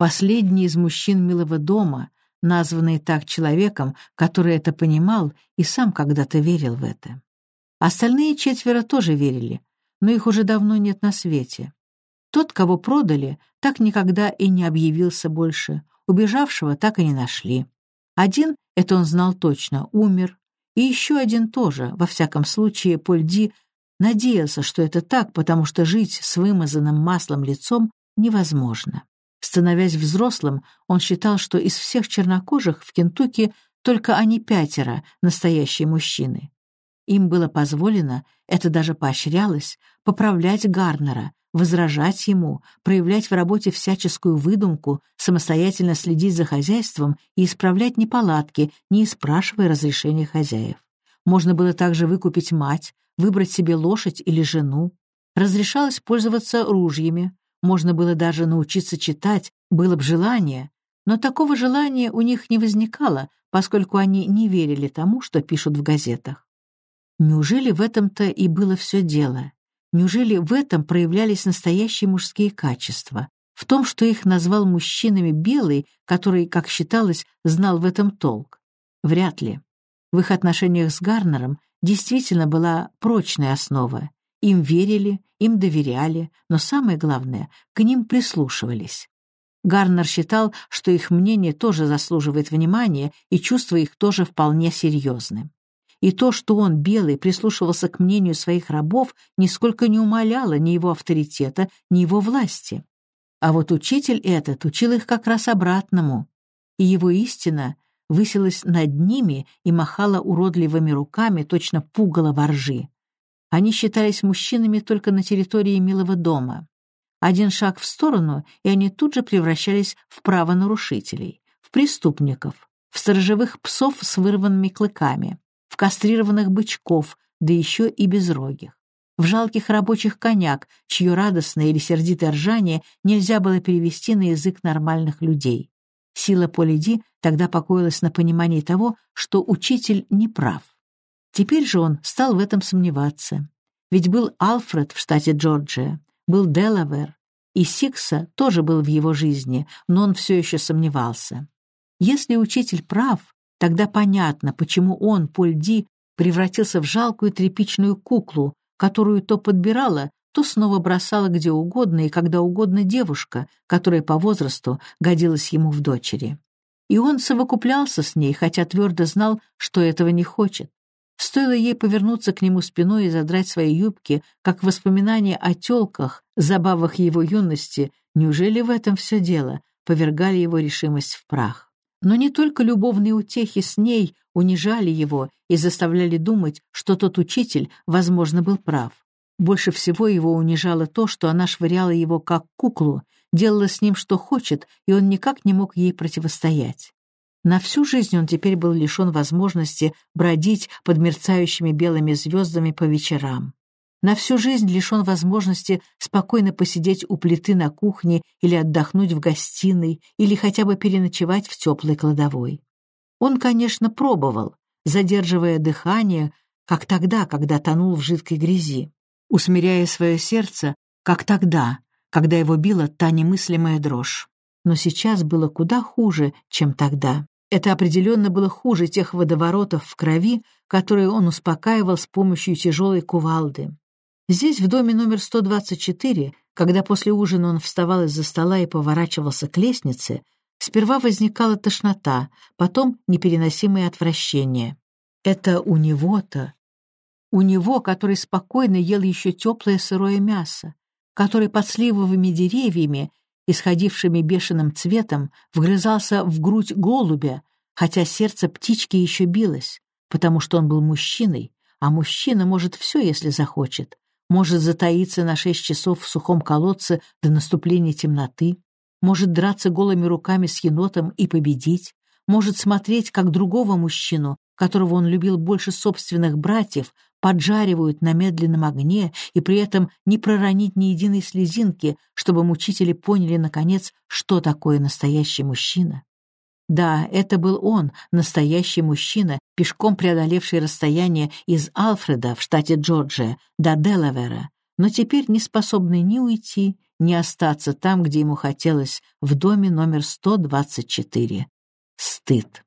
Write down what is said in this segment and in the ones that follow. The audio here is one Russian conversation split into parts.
Последний из мужчин милого дома, названный так человеком, который это понимал и сам когда-то верил в это. Остальные четверо тоже верили, но их уже давно нет на свете. Тот, кого продали, так никогда и не объявился больше, убежавшего так и не нашли. Один, это он знал точно, умер, и еще один тоже, во всяком случае, Польди надеялся, что это так, потому что жить с вымазанным маслом лицом невозможно. Становясь взрослым, он считал, что из всех чернокожих в Кентукки только они пятеро — настоящие мужчины. Им было позволено, это даже поощрялось, поправлять Гарнера, возражать ему, проявлять в работе всяческую выдумку, самостоятельно следить за хозяйством и исправлять неполадки, не спрашивая разрешения хозяев. Можно было также выкупить мать, выбрать себе лошадь или жену. Разрешалось пользоваться ружьями, можно было даже научиться читать, было бы желание, но такого желания у них не возникало, поскольку они не верили тому, что пишут в газетах. Неужели в этом-то и было все дело? Неужели в этом проявлялись настоящие мужские качества? В том, что их назвал мужчинами Белый, который, как считалось, знал в этом толк? Вряд ли. В их отношениях с Гарнером действительно была прочная основа. Им верили, им доверяли, но самое главное, к ним прислушивались. Гарнер считал, что их мнение тоже заслуживает внимания, и чувства их тоже вполне серьезны и то, что он, белый, прислушивался к мнению своих рабов, нисколько не умаляло ни его авторитета, ни его власти. А вот учитель этот учил их как раз обратному, и его истина высилась над ними и махала уродливыми руками, точно пугало воржи. Они считались мужчинами только на территории милого дома. Один шаг в сторону, и они тут же превращались в правонарушителей, в преступников, в сторожевых псов с вырванными клыками в кастрированных бычков, да еще и безрогих, в жалких рабочих коняк, чье радостное или сердитое ржание нельзя было перевести на язык нормальных людей. Сила Полиди тогда покоилась на понимании того, что учитель не прав. Теперь же он стал в этом сомневаться. Ведь был Алфред в штате Джорджия, был Делавер, и Сикса тоже был в его жизни, но он все еще сомневался. Если учитель прав, Тогда понятно, почему он, Поль Ди, превратился в жалкую тряпичную куклу, которую то подбирала, то снова бросала где угодно и когда угодно девушка, которая по возрасту годилась ему в дочери. И он совокуплялся с ней, хотя твердо знал, что этого не хочет. Стоило ей повернуться к нему спиной и задрать свои юбки, как воспоминания о тёлках, забавах его юности, неужели в этом все дело, повергали его решимость в прах. Но не только любовные утехи с ней унижали его и заставляли думать, что тот учитель, возможно, был прав. Больше всего его унижало то, что она швыряла его как куклу, делала с ним что хочет, и он никак не мог ей противостоять. На всю жизнь он теперь был лишен возможности бродить под мерцающими белыми звездами по вечерам на всю жизнь лишен возможности спокойно посидеть у плиты на кухне или отдохнуть в гостиной, или хотя бы переночевать в теплой кладовой. Он, конечно, пробовал, задерживая дыхание, как тогда, когда тонул в жидкой грязи, усмиряя свое сердце, как тогда, когда его била та немыслимая дрожь. Но сейчас было куда хуже, чем тогда. Это определенно было хуже тех водоворотов в крови, которые он успокаивал с помощью тяжелой кувалды. Здесь, в доме номер 124, когда после ужина он вставал из-за стола и поворачивался к лестнице, сперва возникала тошнота, потом непереносимое отвращение. Это у него-то, у него, который спокойно ел еще теплое сырое мясо, который под сливовыми деревьями, исходившими бешеным цветом, вгрызался в грудь голубя, хотя сердце птички еще билось, потому что он был мужчиной, а мужчина может все, если захочет может затаиться на шесть часов в сухом колодце до наступления темноты, может драться голыми руками с енотом и победить, может смотреть, как другого мужчину, которого он любил больше собственных братьев, поджаривают на медленном огне и при этом не проронить ни единой слезинки, чтобы мучители поняли, наконец, что такое настоящий мужчина. Да, это был он, настоящий мужчина, пешком преодолевший расстояние из Алфреда в штате Джорджия до Делавера, но теперь не способный ни уйти, не остаться там, где ему хотелось, в доме номер 124. Стыд.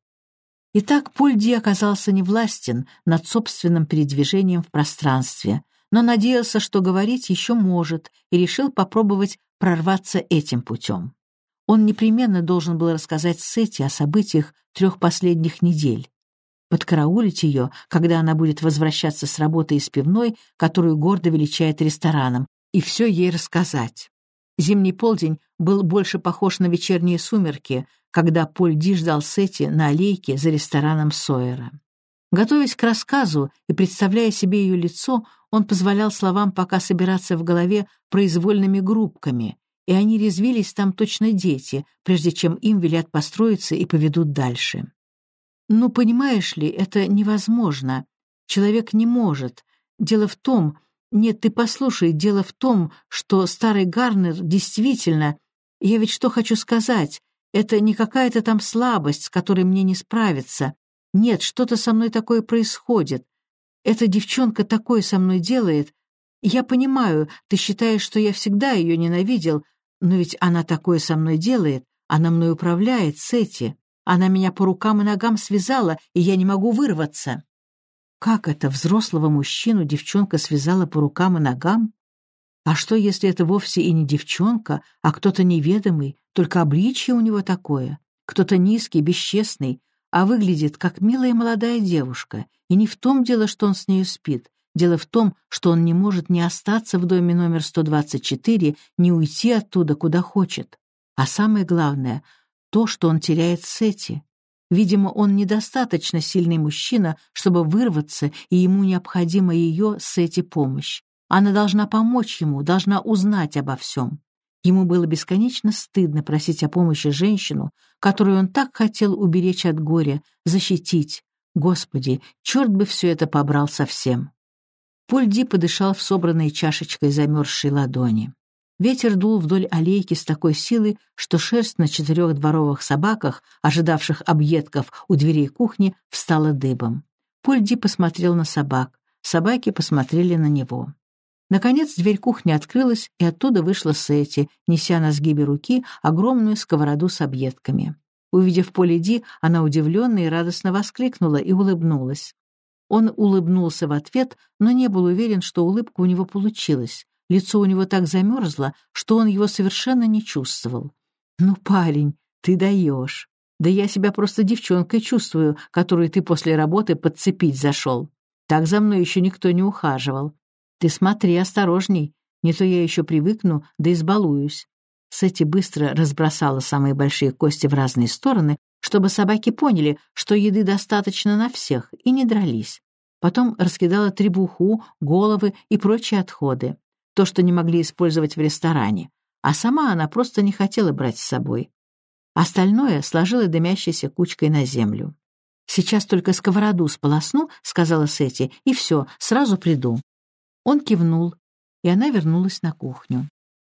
Итак, Пульди оказался невластен над собственным передвижением в пространстве, но надеялся, что говорить еще может, и решил попробовать прорваться этим путем. Он непременно должен был рассказать Сети о событиях трех последних недель, подкараулить ее, когда она будет возвращаться с работы из пивной, которую гордо величает рестораном, и все ей рассказать. Зимний полдень был больше похож на вечерние сумерки, когда Поль Ди ждал Сети на аллейке за рестораном Сойера. Готовясь к рассказу и представляя себе ее лицо, он позволял словам пока собираться в голове произвольными группками, и они резвились там точно дети, прежде чем им велят построиться и поведут дальше. «Ну, понимаешь ли, это невозможно. Человек не может. Дело в том, нет, ты послушай, дело в том, что старый Гарнер действительно... Я ведь что хочу сказать? Это не какая-то там слабость, с которой мне не справиться. Нет, что-то со мной такое происходит. Эта девчонка такое со мной делает. Я понимаю, ты считаешь, что я всегда ее ненавидел, но ведь она такое со мной делает, она мной управляет, Сети. Она меня по рукам и ногам связала, и я не могу вырваться. Как это взрослого мужчину девчонка связала по рукам и ногам? А что, если это вовсе и не девчонка, а кто-то неведомый, только обличье у него такое? Кто-то низкий, бесчестный, а выглядит как милая молодая девушка. И не в том дело, что он с нею спит. Дело в том, что он не может не остаться в доме номер 124, не уйти оттуда, куда хочет. А самое главное — то, что он теряет Сети. Видимо, он недостаточно сильный мужчина, чтобы вырваться, и ему необходима ее с эти помощь. Она должна помочь ему, должна узнать обо всем. Ему было бесконечно стыдно просить о помощи женщину, которую он так хотел уберечь от горя, защитить. Господи, черт бы все это побрал совсем. Пульди подышал в собранной чашечкой замерзшей ладони. Ветер дул вдоль аллейки с такой силой, что шерсть на четырех дворовых собаках, ожидавших объедков у дверей кухни, встала дыбом. Пульди посмотрел на собак. Собаки посмотрели на него. Наконец дверь кухни открылась, и оттуда вышла Сети, неся на сгибе руки огромную сковороду с объедками. Увидев поле Ди, она удивленно и радостно воскликнула и улыбнулась. Он улыбнулся в ответ, но не был уверен, что улыбка у него получилась. Лицо у него так замерзло, что он его совершенно не чувствовал. «Ну, парень, ты даешь. Да я себя просто девчонкой чувствую, которую ты после работы подцепить зашел. Так за мной еще никто не ухаживал. Ты смотри осторожней, не то я еще привыкну, да избалуюсь». Сэти быстро разбросала самые большие кости в разные стороны, чтобы собаки поняли, что еды достаточно на всех, и не дрались. Потом раскидала требуху, головы и прочие отходы то, что не могли использовать в ресторане, а сама она просто не хотела брать с собой. Остальное сложила дымящейся кучкой на землю. «Сейчас только сковороду сполосну», — сказала Сети, — «и все, сразу приду». Он кивнул, и она вернулась на кухню.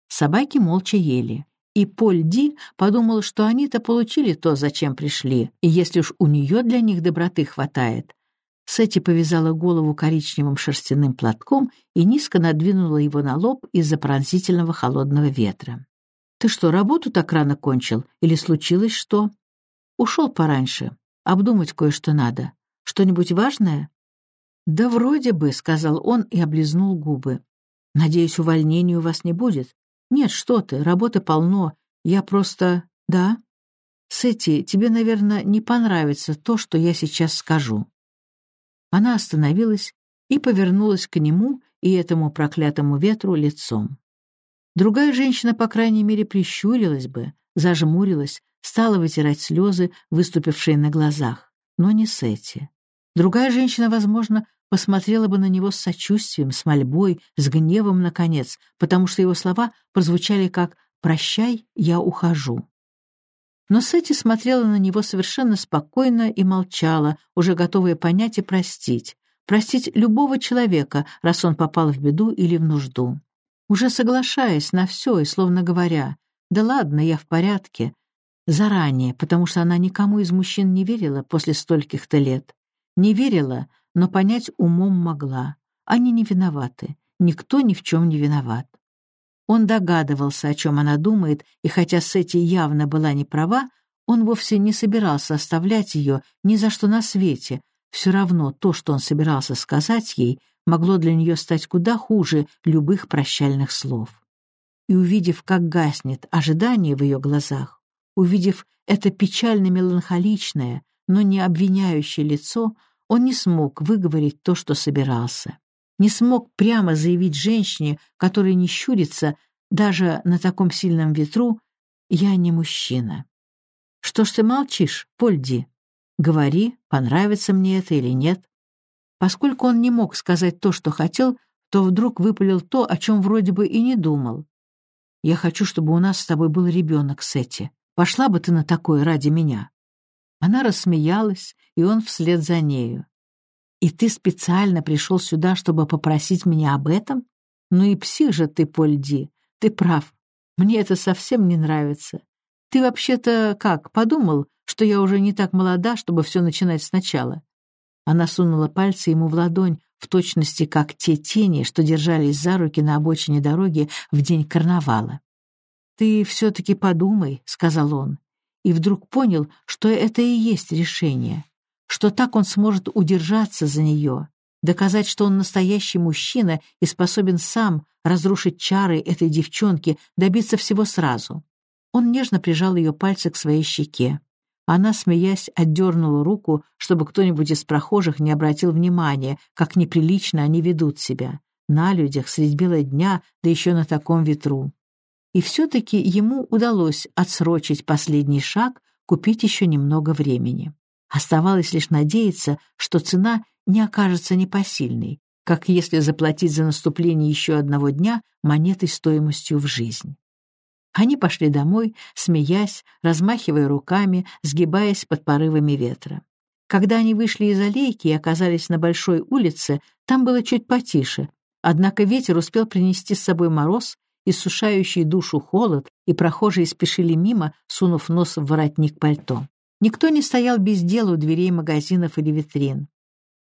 Собаки молча ели. И Поль Ди подумал, что они-то получили то, зачем пришли, и если уж у нее для них доброты хватает, Сэти повязала голову коричневым шерстяным платком и низко надвинула его на лоб из-за пронзительного холодного ветра. «Ты что, работу так рано кончил? Или случилось что?» «Ушел пораньше. Обдумать кое-что надо. Что-нибудь важное?» «Да вроде бы», — сказал он и облизнул губы. «Надеюсь, увольнения у вас не будет?» «Нет, что ты, работы полно. Я просто...» «Да?» «Сэти, тебе, наверное, не понравится то, что я сейчас скажу». Она остановилась и повернулась к нему и этому проклятому ветру лицом. Другая женщина, по крайней мере, прищурилась бы, зажмурилась, стала вытирать слезы, выступившие на глазах, но не Сетти. Другая женщина, возможно, посмотрела бы на него с сочувствием, с мольбой, с гневом, наконец, потому что его слова прозвучали как «прощай, я ухожу». Но Сэти смотрела на него совершенно спокойно и молчала, уже готовая понять и простить. Простить любого человека, раз он попал в беду или в нужду. Уже соглашаясь на все и словно говоря, «Да ладно, я в порядке», заранее, потому что она никому из мужчин не верила после стольких-то лет. Не верила, но понять умом могла. Они не виноваты. Никто ни в чем не виноват. Он догадывался, о чем она думает, и хотя Сетти явно была не права, он вовсе не собирался оставлять ее ни за что на свете. Все равно то, что он собирался сказать ей, могло для нее стать куда хуже любых прощальных слов. И увидев, как гаснет ожидание в ее глазах, увидев это печально-меланхоличное, но не обвиняющее лицо, он не смог выговорить то, что собирался. Не смог прямо заявить женщине, которая не щурится даже на таком сильном ветру, «Я не мужчина». «Что ж ты молчишь, Польди? Говори, понравится мне это или нет». Поскольку он не мог сказать то, что хотел, то вдруг выпалил то, о чем вроде бы и не думал. «Я хочу, чтобы у нас с тобой был ребенок, Сетти. Пошла бы ты на такое ради меня?» Она рассмеялась, и он вслед за нею. «И ты специально пришел сюда, чтобы попросить меня об этом? Ну и псих же ты, Польди, ты прав. Мне это совсем не нравится. Ты вообще-то как, подумал, что я уже не так молода, чтобы все начинать сначала?» Она сунула пальцы ему в ладонь, в точности как те тени, что держались за руки на обочине дороги в день карнавала. «Ты все-таки подумай», — сказал он, и вдруг понял, что это и есть решение, что так он сможет удержаться за нее, доказать, что он настоящий мужчина и способен сам разрушить чары этой девчонки, добиться всего сразу. Он нежно прижал ее пальцы к своей щеке. Она, смеясь, отдернула руку, чтобы кто-нибудь из прохожих не обратил внимания, как неприлично они ведут себя. На людях, средь бела дня, да еще на таком ветру. И все-таки ему удалось отсрочить последний шаг, купить еще немного времени. Оставалось лишь надеяться, что цена не окажется непосильной, как если заплатить за наступление еще одного дня монетой стоимостью в жизнь. Они пошли домой, смеясь, размахивая руками, сгибаясь под порывами ветра. Когда они вышли из аллейки и оказались на большой улице, там было чуть потише, однако ветер успел принести с собой мороз, иссушающий душу холод, и прохожие спешили мимо, сунув нос в воротник пальто. Никто не стоял без дела у дверей магазинов или витрин.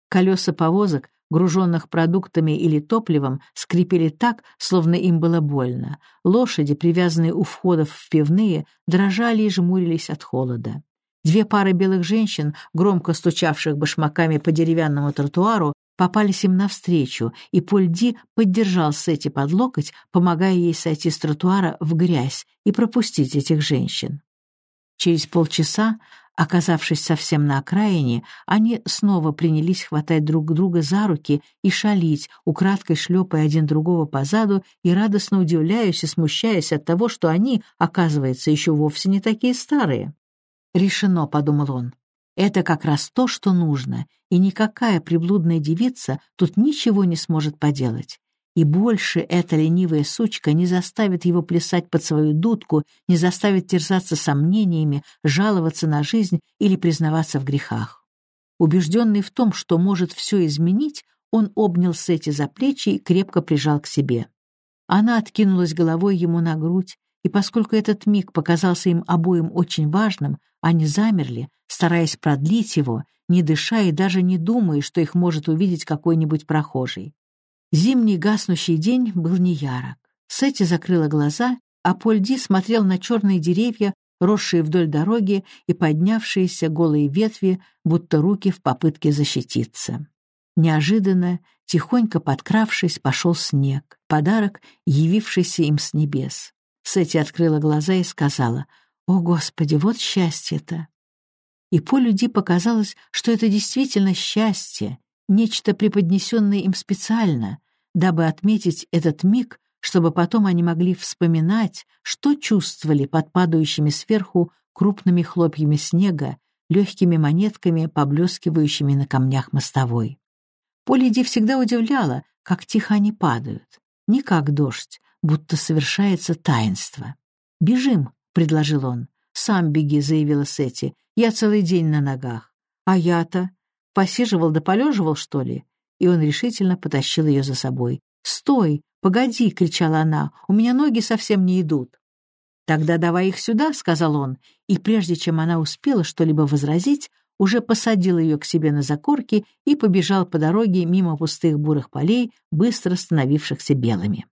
Колеса повозок груженных продуктами или топливом, скрипели так, словно им было больно. Лошади, привязанные у входов в пивные, дрожали и жмурились от холода. Две пары белых женщин, громко стучавших башмаками по деревянному тротуару, попались им навстречу, и Польди поддержал Сети под локоть, помогая ей сойти с тротуара в грязь и пропустить этих женщин. Через полчаса Оказавшись совсем на окраине, они снова принялись хватать друг друга за руки и шалить, украдкой шлепая один другого по заду и радостно удивляясь и смущаясь от того, что они, оказывается, еще вовсе не такие старые. «Решено», — подумал он. «Это как раз то, что нужно, и никакая приблудная девица тут ничего не сможет поделать и больше эта ленивая сучка не заставит его плясать под свою дудку, не заставит терзаться сомнениями, жаловаться на жизнь или признаваться в грехах. Убежденный в том, что может все изменить, он обнял Сети за плечи и крепко прижал к себе. Она откинулась головой ему на грудь, и поскольку этот миг показался им обоим очень важным, они замерли, стараясь продлить его, не дыша и даже не думая, что их может увидеть какой-нибудь прохожий. Зимний гаснущий день был неярок. Сетти закрыла глаза, а Польди смотрел на черные деревья, росшие вдоль дороги и поднявшиеся голые ветви, будто руки в попытке защититься. Неожиданно, тихонько подкравшись, пошел снег, подарок, явившийся им с небес. Сетти открыла глаза и сказала, «О, Господи, вот счастье-то!» И Полю Ди показалось, что это действительно счастье, нечто преподнесенное им специально, дабы отметить этот миг, чтобы потом они могли вспоминать, что чувствовали под падающими сверху крупными хлопьями снега, легкими монетками, поблескивающими на камнях мостовой. Полиди всегда удивляла, как тихо они падают. Не как дождь, будто совершается таинство. «Бежим», — предложил он. «Сам беги», — заявила Сети. «Я целый день на ногах». «А я-то?» Посиживал да полеживал, что ли? И он решительно потащил ее за собой. «Стой! Погоди!» — кричала она. «У меня ноги совсем не идут». «Тогда давай их сюда», — сказал он, и прежде чем она успела что-либо возразить, уже посадил ее к себе на закорки и побежал по дороге мимо пустых бурых полей, быстро становившихся белыми.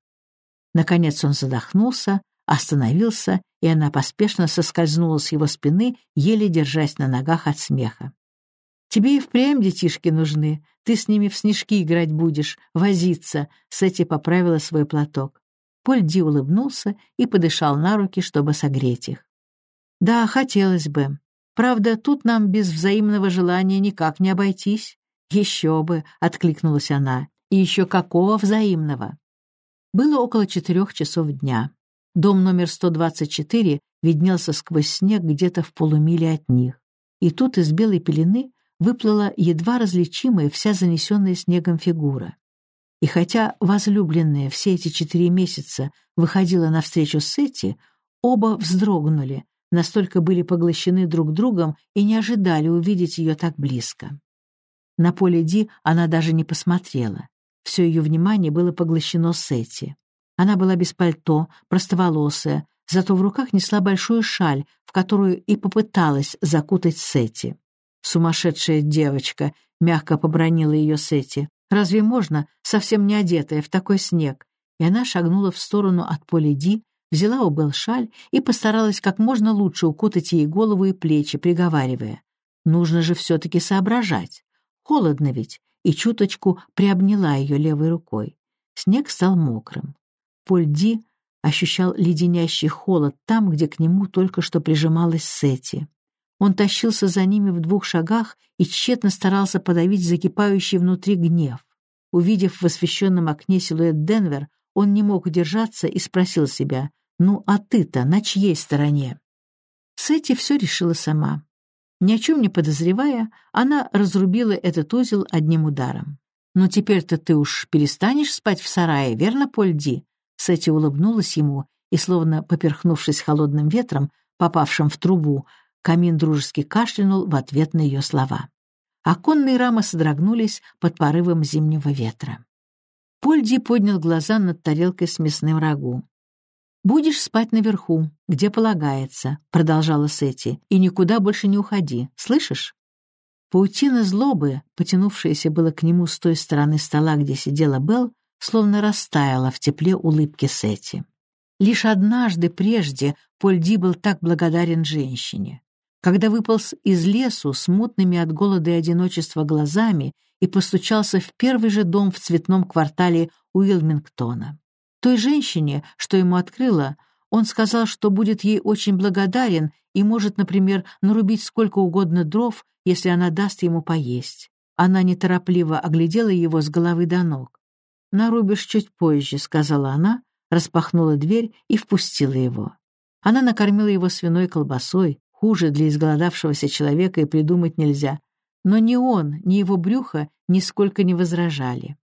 Наконец он задохнулся, остановился, и она поспешно соскользнула с его спины, еле держась на ногах от смеха. «Тебе и впрямь детишки нужны. Ты с ними в снежки играть будешь, возиться», — Сэти поправила свой платок. Поль Ди улыбнулся и подышал на руки, чтобы согреть их. «Да, хотелось бы. Правда, тут нам без взаимного желания никак не обойтись». «Еще бы», — откликнулась она. «И еще какого взаимного?» Было около четырех часов дня. Дом номер 124 виднелся сквозь снег где-то в полумиле от них. И тут из белой пелены выплыла едва различимая вся занесенная снегом фигура. И хотя возлюбленная все эти четыре месяца выходила навстречу Сети, оба вздрогнули, настолько были поглощены друг другом и не ожидали увидеть ее так близко. На поле Ди она даже не посмотрела. Все ее внимание было поглощено Сетти. Она была без пальто, простоволосая, зато в руках несла большую шаль, в которую и попыталась закутать Сетти. «Сумасшедшая девочка!» — мягко побронила ее Сетти. «Разве можно, совсем не одетая, в такой снег?» И она шагнула в сторону от поля Ди, взяла у Белл шаль и постаралась как можно лучше укутать ей голову и плечи, приговаривая. «Нужно же все-таки соображать. Холодно ведь, и чуточку приобняла ее левой рукой. Снег стал мокрым. Поль Ди ощущал леденящий холод там, где к нему только что прижималась Сети. Он тащился за ними в двух шагах и тщетно старался подавить закипающий внутри гнев. Увидев в освещенном окне силуэт Денвер, он не мог удержаться и спросил себя, «Ну, а ты-то на чьей стороне?» Сети все решила сама. Ни о чем не подозревая, она разрубила этот узел одним ударом. «Но теперь-то ты уж перестанешь спать в сарае, верно, Польди?» Сэти улыбнулась ему, и, словно поперхнувшись холодным ветром, попавшим в трубу, камин дружески кашлянул в ответ на ее слова. Оконные рамы содрогнулись под порывом зимнего ветра. Польди поднял глаза над тарелкой с мясным рагу. «Будешь спать наверху, где полагается», — продолжала Сети, — «и никуда больше не уходи, слышишь?» Паутина злобы, потянувшаяся было к нему с той стороны стола, где сидела Белл, словно растаяла в тепле улыбки Сети. Лишь однажды прежде Поль Ди был так благодарен женщине. Когда выполз из лесу с мутными от голода и одиночества глазами и постучался в первый же дом в цветном квартале Уилмингтона. Той женщине, что ему открыла, он сказал, что будет ей очень благодарен и может, например, нарубить сколько угодно дров, если она даст ему поесть. Она неторопливо оглядела его с головы до ног. «Нарубишь чуть позже», — сказала она, распахнула дверь и впустила его. Она накормила его свиной колбасой, хуже для изголодавшегося человека и придумать нельзя. Но ни он, ни его брюхо нисколько не возражали.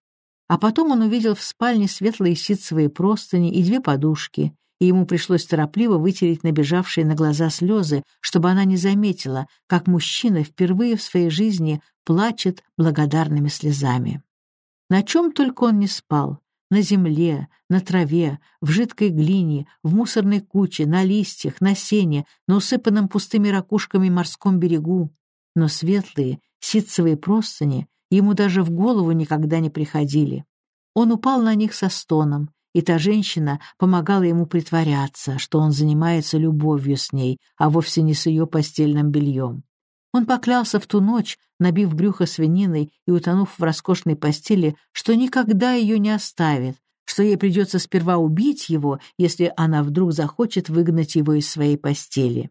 А потом он увидел в спальне светлые ситцевые простыни и две подушки, и ему пришлось торопливо вытереть набежавшие на глаза слезы, чтобы она не заметила, как мужчина впервые в своей жизни плачет благодарными слезами. На чем только он не спал. На земле, на траве, в жидкой глине, в мусорной куче, на листьях, на сене, на усыпанном пустыми ракушками морском берегу. Но светлые, ситцевые простыни ему даже в голову никогда не приходили. Он упал на них со стоном, и та женщина помогала ему притворяться, что он занимается любовью с ней, а вовсе не с ее постельным бельем. Он поклялся в ту ночь, набив брюхо свининой и утонув в роскошной постели, что никогда ее не оставит, что ей придется сперва убить его, если она вдруг захочет выгнать его из своей постели.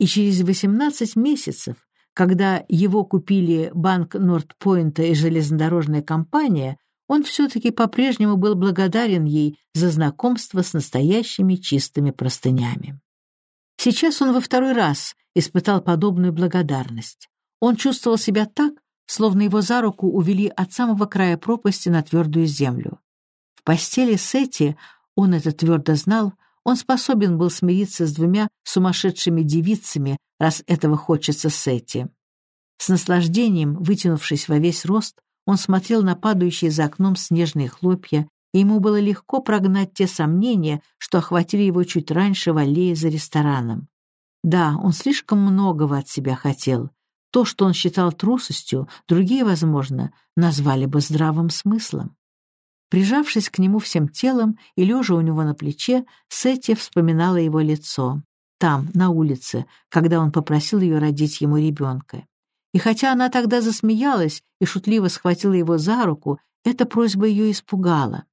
И через восемнадцать месяцев, когда его купили банк Нордпойнта и железнодорожная компания, он все-таки по-прежнему был благодарен ей за знакомство с настоящими чистыми простынями. Сейчас он во второй раз испытал подобную благодарность. Он чувствовал себя так, словно его за руку увели от самого края пропасти на твердую землю. В постели Сети, он это твердо знал, он способен был смириться с двумя сумасшедшими девицами, раз этого хочется Сети. С наслаждением, вытянувшись во весь рост, он смотрел на падающие за окном снежные хлопья, и ему было легко прогнать те сомнения, что охватили его чуть раньше в аллее за рестораном. Да, он слишком многого от себя хотел. То, что он считал трусостью, другие, возможно, назвали бы здравым смыслом. Прижавшись к нему всем телом и лежа у него на плече, Сетти вспоминала его лицо. Там, на улице, когда он попросил ее родить ему ребенка. И хотя она тогда засмеялась и шутливо схватила его за руку, эта просьба ее испугала.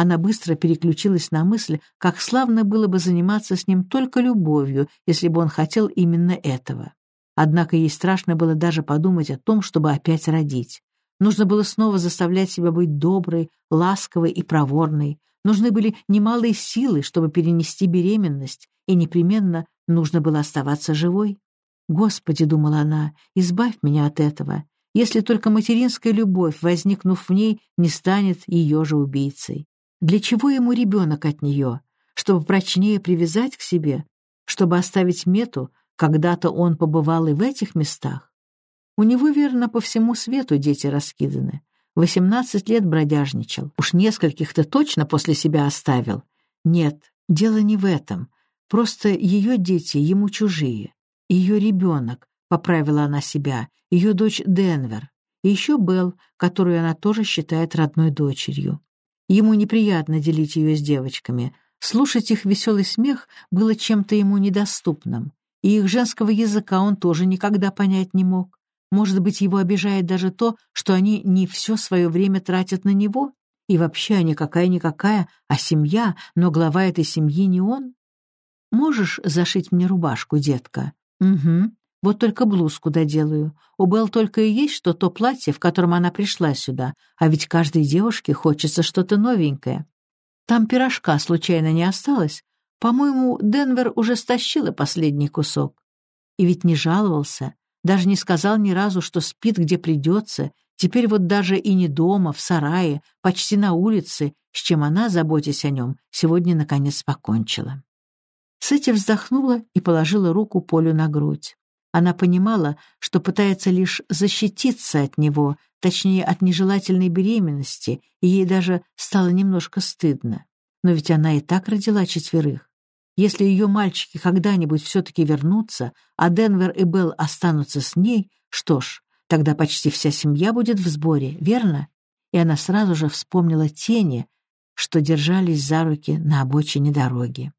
Она быстро переключилась на мысль, как славно было бы заниматься с ним только любовью, если бы он хотел именно этого. Однако ей страшно было даже подумать о том, чтобы опять родить. Нужно было снова заставлять себя быть доброй, ласковой и проворной. Нужны были немалые силы, чтобы перенести беременность, и непременно нужно было оставаться живой. «Господи», — думала она, — «избавь меня от этого, если только материнская любовь, возникнув в ней, не станет ее же убийцей. Для чего ему ребенок от нее? Чтобы прочнее привязать к себе? Чтобы оставить мету, когда-то он побывал и в этих местах? У него, верно, по всему свету дети раскиданы. Восемнадцать лет бродяжничал. Уж нескольких-то точно после себя оставил. Нет, дело не в этом. Просто ее дети ему чужие. Ее ребенок, поправила она себя, ее дочь Денвер. И еще Белл, которую она тоже считает родной дочерью. Ему неприятно делить ее с девочками. Слушать их веселый смех было чем-то ему недоступным. И их женского языка он тоже никогда понять не мог. Может быть, его обижает даже то, что они не все свое время тратят на него? И вообще они какая-никакая, а семья, но глава этой семьи не он? Можешь зашить мне рубашку, детка? Угу. Вот только блузку доделаю. У Белл только и есть что то платье, в котором она пришла сюда, а ведь каждой девушке хочется что-то новенькое. Там пирожка случайно не осталось? По-моему, Денвер уже стащила последний кусок. И ведь не жаловался, даже не сказал ни разу, что спит, где придется, теперь вот даже и не дома, в сарае, почти на улице, с чем она, заботясь о нем, сегодня наконец покончила. Сэти вздохнула и положила руку Полю на грудь. Она понимала, что пытается лишь защититься от него, точнее, от нежелательной беременности, и ей даже стало немножко стыдно. Но ведь она и так родила четверых. Если ее мальчики когда-нибудь все-таки вернутся, а Денвер и Белл останутся с ней, что ж, тогда почти вся семья будет в сборе, верно? И она сразу же вспомнила тени, что держались за руки на обочине дороги.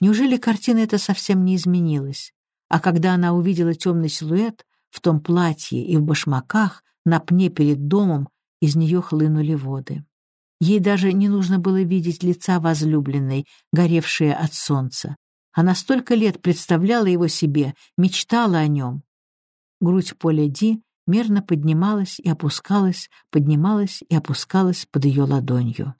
Неужели картина эта совсем не изменилась? А когда она увидела темный силуэт в том платье и в башмаках на пне перед домом, из нее хлынули воды. Ей даже не нужно было видеть лица возлюбленной, горевшие от солнца. Она столько лет представляла его себе, мечтала о нем. Грудь Поля Ди мерно поднималась и опускалась, поднималась и опускалась под ее ладонью.